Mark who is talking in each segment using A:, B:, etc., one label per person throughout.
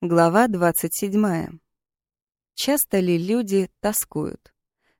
A: Глава 27. Часто ли люди тоскуют?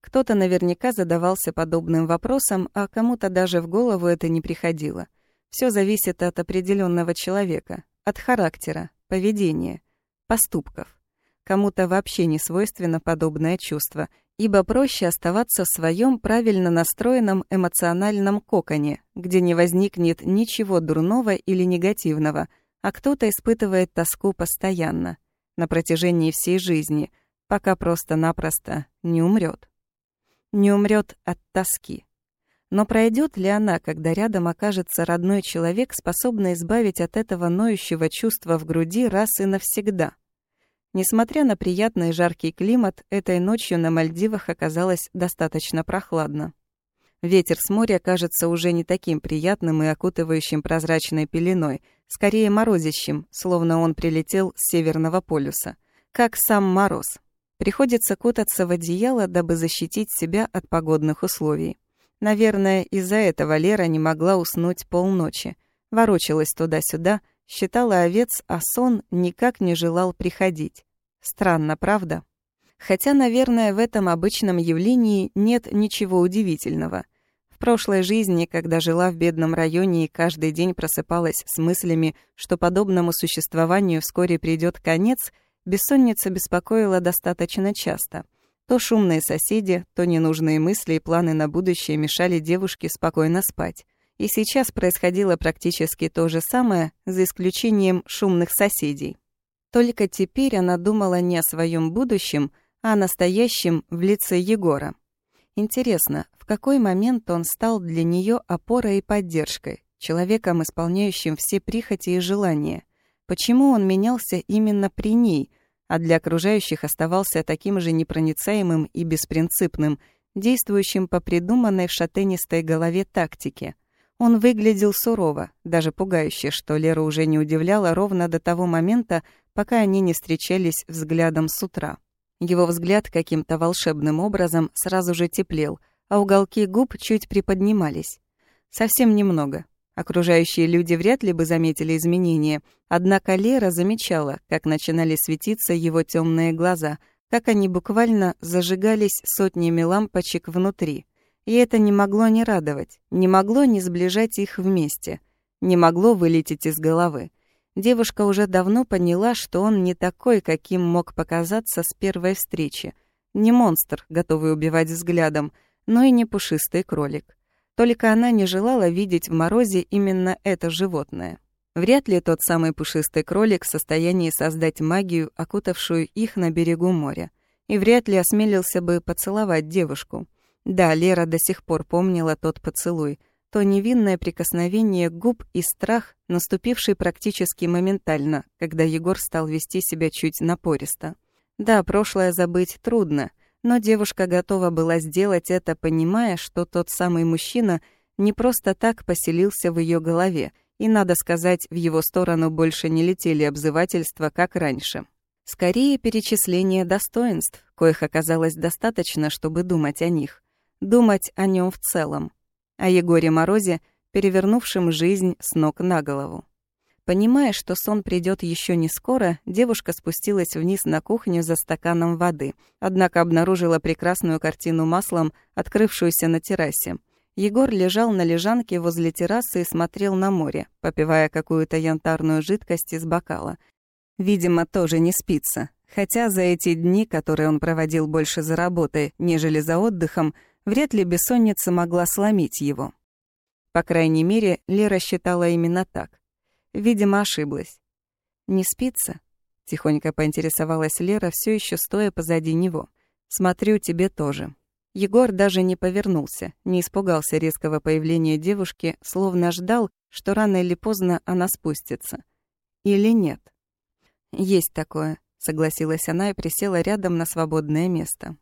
A: Кто-то наверняка задавался подобным вопросом, а кому-то даже в голову это не приходило. Все зависит от определенного человека, от характера, поведения, поступков. Кому-то вообще не свойственно подобное чувство, ибо проще оставаться в своем правильно настроенном эмоциональном коконе, где не возникнет ничего дурного или негативного – а кто-то испытывает тоску постоянно, на протяжении всей жизни, пока просто-напросто не умрет. Не умрет от тоски. Но пройдет ли она, когда рядом окажется родной человек, способный избавить от этого ноющего чувства в груди раз и навсегда? Несмотря на приятный жаркий климат, этой ночью на Мальдивах оказалось достаточно прохладно. Ветер с моря кажется уже не таким приятным и окутывающим прозрачной пеленой, скорее морозящим, словно он прилетел с Северного полюса. Как сам мороз. Приходится кутаться в одеяло, дабы защитить себя от погодных условий. Наверное, из-за этого Лера не могла уснуть полночи. Ворочалась туда-сюда, считала овец, а сон никак не желал приходить. Странно, правда? Хотя, наверное, в этом обычном явлении нет ничего удивительного. Прошлой жизни, когда жила в бедном районе и каждый день просыпалась с мыслями, что подобному существованию вскоре придет конец, бессонница беспокоила достаточно часто. То шумные соседи, то ненужные мысли и планы на будущее мешали девушке спокойно спать. И сейчас происходило практически то же самое, за исключением шумных соседей. Только теперь она думала не о своем будущем, а о настоящем в лице Егора. Интересно, в какой момент он стал для нее опорой и поддержкой, человеком, исполняющим все прихоти и желания? Почему он менялся именно при ней, а для окружающих оставался таким же непроницаемым и беспринципным, действующим по придуманной в шатенистой голове тактике? Он выглядел сурово, даже пугающе, что Лера уже не удивляла ровно до того момента, пока они не встречались взглядом с утра. Его взгляд каким-то волшебным образом сразу же теплел, а уголки губ чуть приподнимались. Совсем немного. Окружающие люди вряд ли бы заметили изменения, однако Лера замечала, как начинали светиться его темные глаза, как они буквально зажигались сотнями лампочек внутри. И это не могло не радовать, не могло не сближать их вместе, не могло вылететь из головы. Девушка уже давно поняла, что он не такой, каким мог показаться с первой встречи. Не монстр, готовый убивать взглядом, но и не пушистый кролик. Только она не желала видеть в морозе именно это животное. Вряд ли тот самый пушистый кролик в состоянии создать магию, окутавшую их на берегу моря. И вряд ли осмелился бы поцеловать девушку. Да, Лера до сих пор помнила тот поцелуй — то невинное прикосновение губ и страх, наступивший практически моментально, когда Егор стал вести себя чуть напористо. Да, прошлое забыть трудно, но девушка готова была сделать это, понимая, что тот самый мужчина не просто так поселился в ее голове, и, надо сказать, в его сторону больше не летели обзывательства, как раньше. Скорее, перечисление достоинств, коих оказалось достаточно, чтобы думать о них. Думать о нем в целом о Егоре Морозе, перевернувшем жизнь с ног на голову. Понимая, что сон придет еще не скоро, девушка спустилась вниз на кухню за стаканом воды, однако обнаружила прекрасную картину маслом, открывшуюся на террасе. Егор лежал на лежанке возле террасы и смотрел на море, попивая какую-то янтарную жидкость из бокала. Видимо, тоже не спится. Хотя за эти дни, которые он проводил больше за работой, нежели за отдыхом, Вряд ли бессонница могла сломить его. По крайней мере, Лера считала именно так. Видимо, ошиблась. «Не спится?» — тихонько поинтересовалась Лера, все еще стоя позади него. «Смотрю, тебе тоже». Егор даже не повернулся, не испугался резкого появления девушки, словно ждал, что рано или поздно она спустится. Или нет? «Есть такое», — согласилась она и присела рядом на свободное место.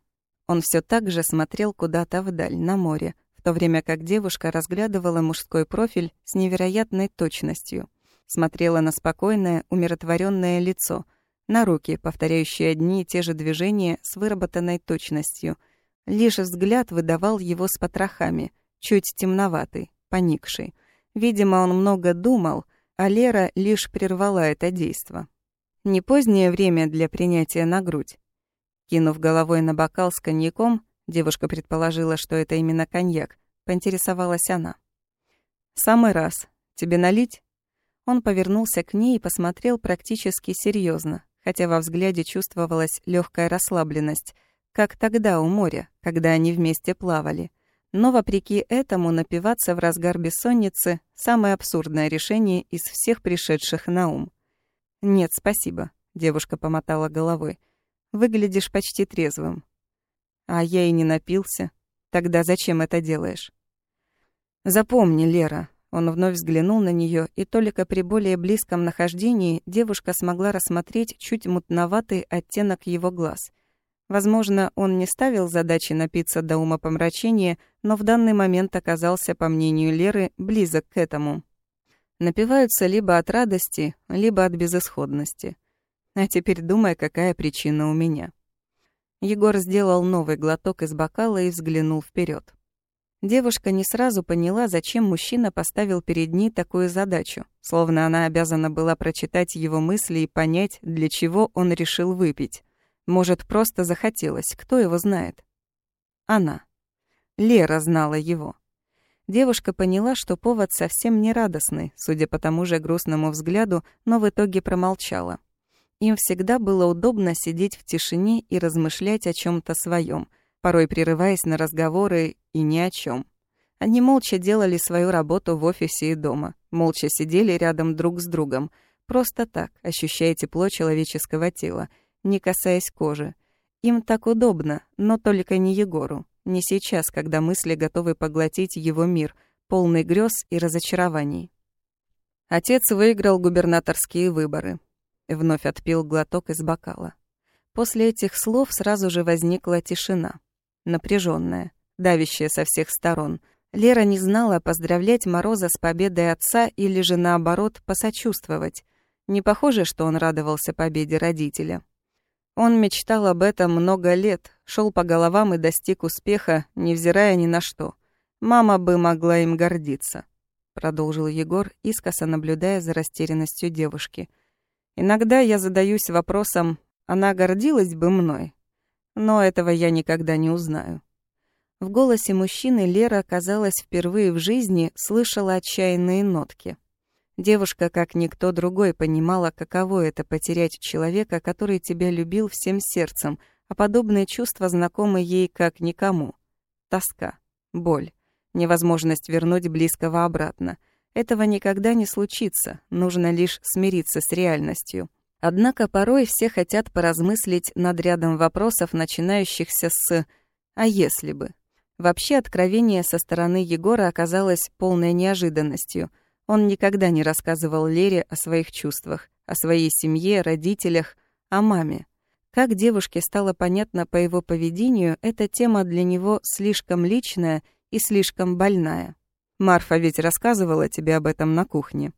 A: Он все так же смотрел куда-то вдаль, на море, в то время как девушка разглядывала мужской профиль с невероятной точностью. Смотрела на спокойное, умиротворенное лицо, на руки, повторяющие одни и те же движения с выработанной точностью. Лишь взгляд выдавал его с потрохами, чуть темноватый, поникший. Видимо, он много думал, а Лера лишь прервала это действо. Не позднее время для принятия на грудь. Кинув головой на бокал с коньяком, девушка предположила, что это именно коньяк, поинтересовалась она. «Самый раз. Тебе налить?» Он повернулся к ней и посмотрел практически серьезно, хотя во взгляде чувствовалась легкая расслабленность, как тогда у моря, когда они вместе плавали. Но вопреки этому напиваться в разгар бессонницы – самое абсурдное решение из всех пришедших на ум. «Нет, спасибо», – девушка помотала головой. «Выглядишь почти трезвым». «А я и не напился. Тогда зачем это делаешь?» «Запомни, Лера, он вновь взглянул на нее, и только при более близком нахождении девушка смогла рассмотреть чуть мутноватый оттенок его глаз. Возможно, он не ставил задачи напиться до ума помрачения, но в данный момент оказался, по мнению Леры, близок к этому. Напиваются либо от радости, либо от безысходности. А теперь думай, какая причина у меня. Егор сделал новый глоток из бокала и взглянул вперед. Девушка не сразу поняла, зачем мужчина поставил перед ней такую задачу, словно она обязана была прочитать его мысли и понять, для чего он решил выпить. Может, просто захотелось, кто его знает. Она. Лера знала его. Девушка поняла, что повод совсем не радостный, судя по тому же грустному взгляду, но в итоге промолчала. Им всегда было удобно сидеть в тишине и размышлять о чем то своем — порой прерываясь на разговоры и ни о чем. Они молча делали свою работу в офисе и дома, молча сидели рядом друг с другом, просто так, ощущая тепло человеческого тела, не касаясь кожи. Им так удобно, но только не Егору, не сейчас, когда мысли готовы поглотить его мир, полный грез и разочарований. Отец выиграл губернаторские выборы. Вновь отпил глоток из бокала. После этих слов сразу же возникла тишина напряженная, давящая со всех сторон. Лера не знала, поздравлять Мороза с победой отца или же наоборот посочувствовать. Не похоже, что он радовался победе родителя. Он мечтал об этом много лет, шел по головам и достиг успеха, невзирая ни на что. Мама бы могла им гордиться, продолжил Егор, искоса наблюдая за растерянностью девушки. Иногда я задаюсь вопросом, она гордилась бы мной, но этого я никогда не узнаю. В голосе мужчины Лера, казалось, впервые в жизни слышала отчаянные нотки. Девушка, как никто другой, понимала, каково это потерять человека, который тебя любил всем сердцем, а подобные чувства знакомы ей как никому. Тоска, боль, невозможность вернуть близкого обратно. Этого никогда не случится, нужно лишь смириться с реальностью. Однако порой все хотят поразмыслить над рядом вопросов, начинающихся с «а если бы?». Вообще откровение со стороны Егора оказалось полной неожиданностью. Он никогда не рассказывал Лере о своих чувствах, о своей семье, родителях, о маме. Как девушке стало понятно по его поведению, эта тема для него слишком личная и слишком больная. Марфа ведь рассказывала тебе об этом на кухне.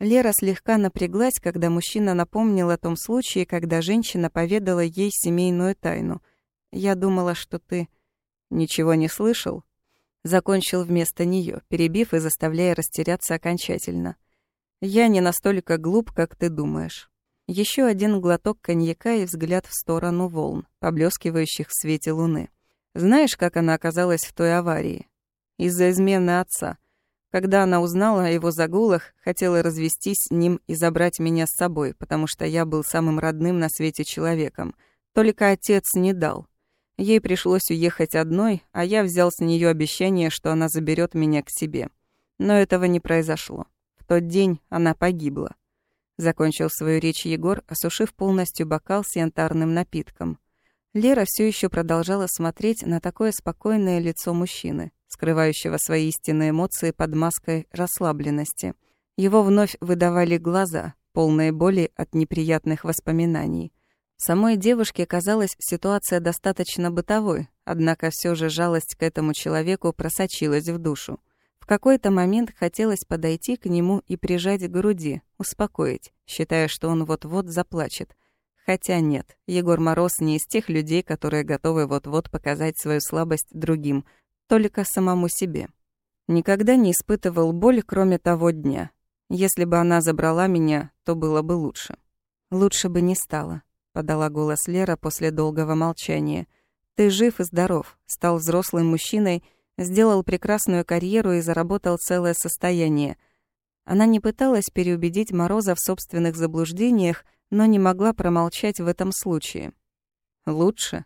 A: Лера слегка напряглась, когда мужчина напомнил о том случае, когда женщина поведала ей семейную тайну. «Я думала, что ты...» «Ничего не слышал?» Закончил вместо нее, перебив и заставляя растеряться окончательно. «Я не настолько глуп, как ты думаешь». Еще один глоток коньяка и взгляд в сторону волн, поблескивающих в свете луны. Знаешь, как она оказалась в той аварии? Из-за измены отца — когда она узнала о его загулах, хотела развестись с ним и забрать меня с собой, потому что я был самым родным на свете человеком. Только отец не дал. Ей пришлось уехать одной, а я взял с нее обещание, что она заберет меня к себе. Но этого не произошло. В тот день она погибла. Закончил свою речь Егор, осушив полностью бокал с янтарным напитком. Лера все еще продолжала смотреть на такое спокойное лицо мужчины скрывающего свои истинные эмоции под маской расслабленности. Его вновь выдавали глаза, полные боли от неприятных воспоминаний. Самой девушке казалась ситуация достаточно бытовой, однако все же жалость к этому человеку просочилась в душу. В какой-то момент хотелось подойти к нему и прижать к груди, успокоить, считая, что он вот-вот заплачет. Хотя нет, Егор Мороз не из тех людей, которые готовы вот-вот показать свою слабость другим — только самому себе. Никогда не испытывал боль, кроме того дня. Если бы она забрала меня, то было бы лучше. «Лучше бы не стало», — подала голос Лера после долгого молчания. «Ты жив и здоров, стал взрослым мужчиной, сделал прекрасную карьеру и заработал целое состояние. Она не пыталась переубедить Мороза в собственных заблуждениях, но не могла промолчать в этом случае. «Лучше?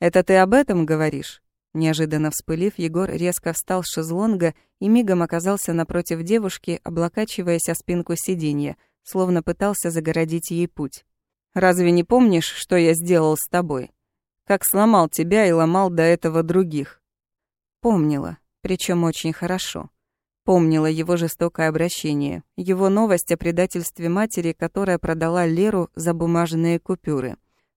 A: Это ты об этом говоришь?» Неожиданно вспылив, Егор резко встал с шезлонга и мигом оказался напротив девушки, облокачиваясь о спинку сиденья, словно пытался загородить ей путь. «Разве не помнишь, что я сделал с тобой? Как сломал тебя и ломал до этого других?» Помнила, причем очень хорошо. Помнила его жестокое обращение, его новость о предательстве матери, которая продала Леру за бумажные купюры.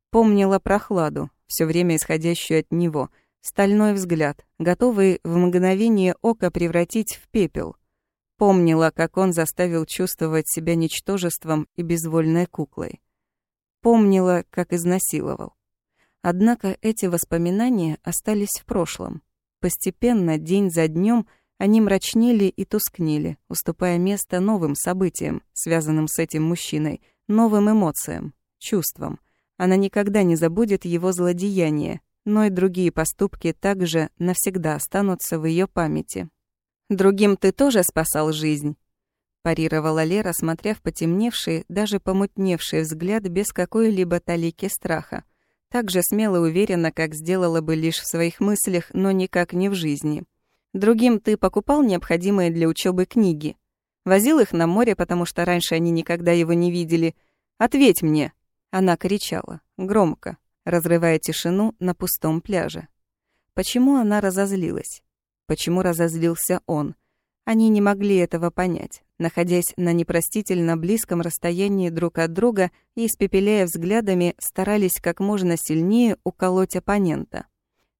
A: Помнила прохладу, все время исходящую от него — Стальной взгляд, готовый в мгновение ока превратить в пепел. Помнила, как он заставил чувствовать себя ничтожеством и безвольной куклой. Помнила, как изнасиловал. Однако эти воспоминания остались в прошлом. Постепенно, день за днем, они мрачнели и тускнели, уступая место новым событиям, связанным с этим мужчиной, новым эмоциям, чувствам. Она никогда не забудет его злодеяние, но и другие поступки также навсегда останутся в ее памяти. «Другим ты тоже спасал жизнь», — парировала Лера, смотря в потемневший, даже помутневший взгляд без какой-либо талики страха. Так же смело и уверенно, как сделала бы лишь в своих мыслях, но никак не в жизни. «Другим ты покупал необходимые для учебы книги. Возил их на море, потому что раньше они никогда его не видели. Ответь мне!» Она кричала, громко, разрывая тишину на пустом пляже. Почему она разозлилась? Почему разозлился он? Они не могли этого понять, находясь на непростительно близком расстоянии друг от друга и, испепеляя взглядами, старались как можно сильнее уколоть оппонента.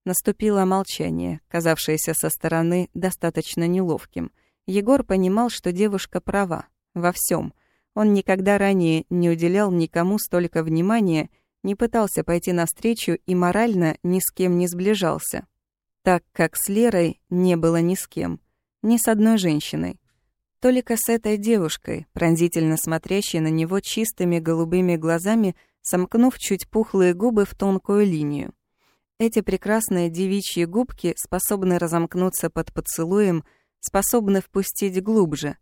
A: Наступило молчание, казавшееся со стороны достаточно неловким. Егор понимал, что девушка права. Во всем. Он никогда ранее не уделял никому столько внимания не пытался пойти навстречу и морально ни с кем не сближался. Так как с Лерой не было ни с кем, ни с одной женщиной. Только с этой девушкой, пронзительно смотрящей на него чистыми голубыми глазами, сомкнув чуть пухлые губы в тонкую линию. Эти прекрасные девичьи губки способны разомкнуться под поцелуем, способны впустить глубже.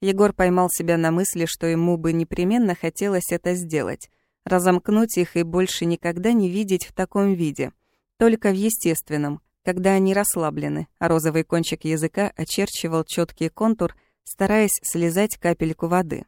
A: Егор поймал себя на мысли, что ему бы непременно хотелось это сделать — разомкнуть их и больше никогда не видеть в таком виде. Только в естественном, когда они расслаблены, а розовый кончик языка очерчивал четкий контур, стараясь слезать капельку воды.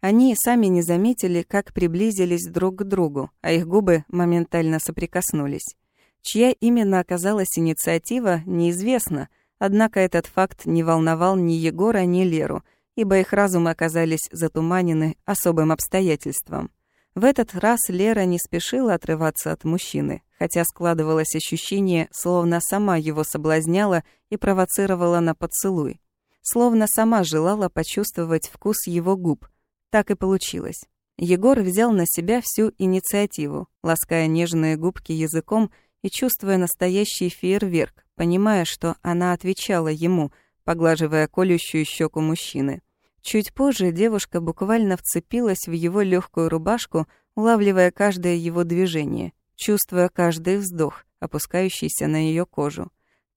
A: Они сами не заметили, как приблизились друг к другу, а их губы моментально соприкоснулись. Чья именно оказалась инициатива, неизвестно, однако этот факт не волновал ни Егора, ни Леру, ибо их разумы оказались затуманены особым обстоятельством — в этот раз Лера не спешила отрываться от мужчины, хотя складывалось ощущение, словно сама его соблазняла и провоцировала на поцелуй. Словно сама желала почувствовать вкус его губ. Так и получилось. Егор взял на себя всю инициативу, лаская нежные губки языком и чувствуя настоящий фейерверк, понимая, что она отвечала ему, поглаживая колющую щеку мужчины. Чуть позже девушка буквально вцепилась в его легкую рубашку, улавливая каждое его движение, чувствуя каждый вздох, опускающийся на ее кожу.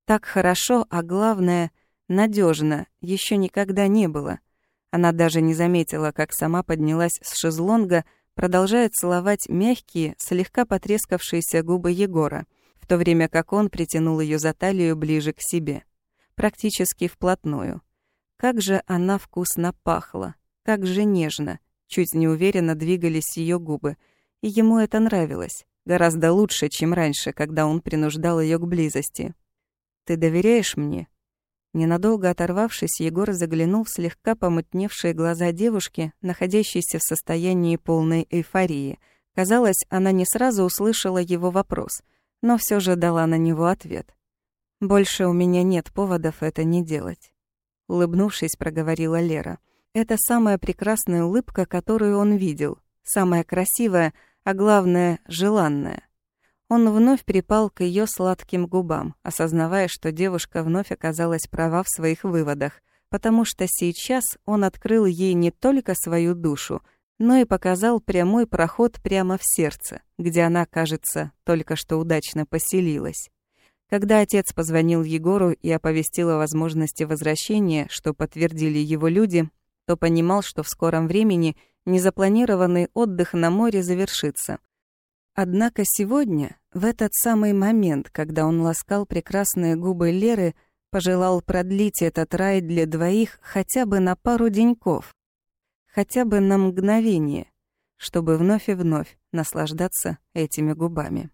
A: Так хорошо, а главное, надежно, еще никогда не было. Она даже не заметила, как сама поднялась с шезлонга, продолжая целовать мягкие, слегка потрескавшиеся губы Егора, в то время как он притянул ее за талию ближе к себе. Практически вплотную. Как же она вкусно пахла, как же нежно, чуть неуверенно двигались ее губы, и ему это нравилось, гораздо лучше, чем раньше, когда он принуждал ее к близости. «Ты доверяешь мне?» Ненадолго оторвавшись, Егор заглянул в слегка помутневшие глаза девушки, находящейся в состоянии полной эйфории. Казалось, она не сразу услышала его вопрос, но все же дала на него ответ. «Больше у меня нет поводов это не делать» улыбнувшись, проговорила Лера. Это самая прекрасная улыбка, которую он видел, самая красивая, а главное, желанная. Он вновь припал к ее сладким губам, осознавая, что девушка вновь оказалась права в своих выводах, потому что сейчас он открыл ей не только свою душу, но и показал прямой проход прямо в сердце, где она, кажется, только что удачно поселилась. Когда отец позвонил Егору и оповестил о возможности возвращения, что подтвердили его люди, то понимал, что в скором времени незапланированный отдых на море завершится. Однако сегодня, в этот самый момент, когда он ласкал прекрасные губы Леры, пожелал продлить этот рай для двоих хотя бы на пару деньков, хотя бы на мгновение, чтобы вновь и вновь наслаждаться этими губами.